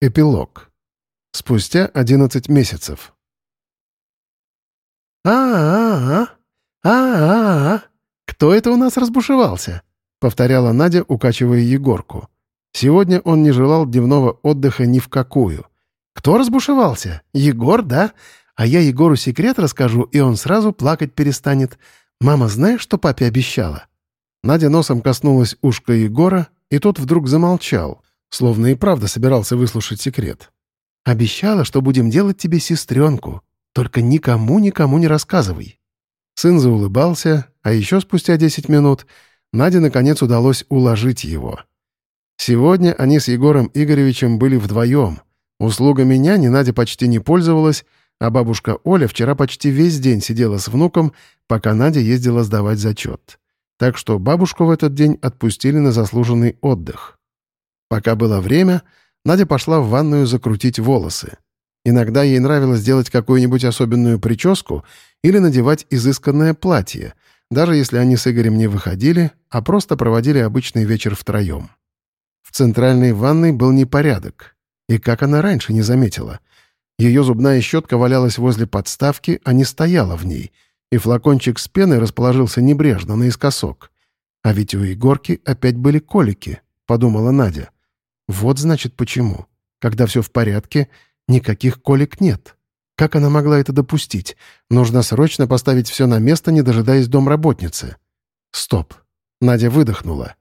Эпилог. Спустя 11 месяцев. «А-а-а! А-а-а! Кто это у нас разбушевался?» — повторяла Надя, укачивая Егорку. Сегодня он не желал дневного отдыха ни в какую. «Кто разбушевался? Егор, да? А я Егору секрет расскажу, и он сразу плакать перестанет. Мама, знаешь, что папе обещала?» Надя носом коснулась ушка Егора, и тот вдруг замолчал — Словно и правда собирался выслушать секрет. «Обещала, что будем делать тебе сестренку. Только никому-никому не рассказывай». Сын заулыбался, а еще спустя 10 минут Наде наконец удалось уложить его. Сегодня они с Егором Игоревичем были вдвоем. Услугами няни Надя почти не пользовалась, а бабушка Оля вчера почти весь день сидела с внуком, пока Надя ездила сдавать зачет. Так что бабушку в этот день отпустили на заслуженный отдых. Пока было время, Надя пошла в ванную закрутить волосы. Иногда ей нравилось делать какую-нибудь особенную прическу или надевать изысканное платье, даже если они с Игорем не выходили, а просто проводили обычный вечер втроем. В центральной ванной был непорядок. И как она раньше не заметила? Ее зубная щетка валялась возле подставки, а не стояла в ней, и флакончик с пеной расположился небрежно наискосок. А ведь у Егорки опять были колики, подумала Надя. Вот значит почему. Когда все в порядке, никаких колик нет. Как она могла это допустить? Нужно срочно поставить все на место, не дожидаясь домработницы. Стоп. Надя выдохнула.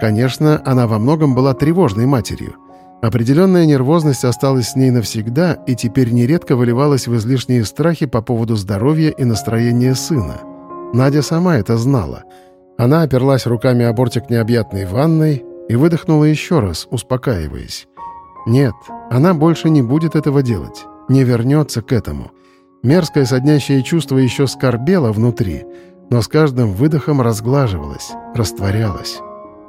Конечно, она во многом была тревожной матерью. Определенная нервозность осталась с ней навсегда и теперь нередко выливалась в излишние страхи по поводу здоровья и настроения сына. Надя сама это знала. Она оперлась руками о бортик необъятной ванной, и выдохнула еще раз, успокаиваясь. Нет, она больше не будет этого делать, не вернется к этому. Мерзкое соднящее чувство еще скорбело внутри, но с каждым выдохом разглаживалось, растворялось.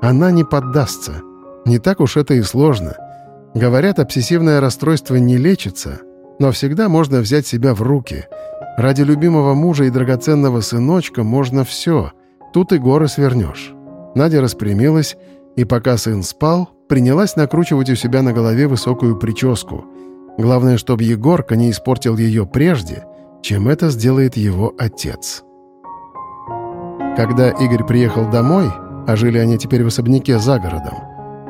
Она не поддастся. Не так уж это и сложно. Говорят, обсессивное расстройство не лечится, но всегда можно взять себя в руки. Ради любимого мужа и драгоценного сыночка можно все. Тут и горы свернешь. Надя распрямилась и пока сын спал, принялась накручивать у себя на голове высокую прическу. Главное, чтобы Егорка не испортил ее прежде, чем это сделает его отец. Когда Игорь приехал домой, а жили они теперь в особняке за городом,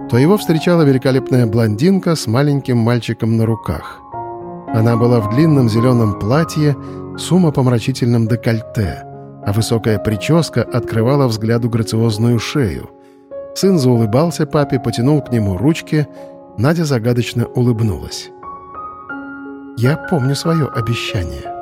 то его встречала великолепная блондинка с маленьким мальчиком на руках. Она была в длинном зеленом платье с умопомрачительным декольте, а высокая прическа открывала взгляду грациозную шею. Сын заулыбался папе, потянул к нему ручки. Надя загадочно улыбнулась. «Я помню свое обещание».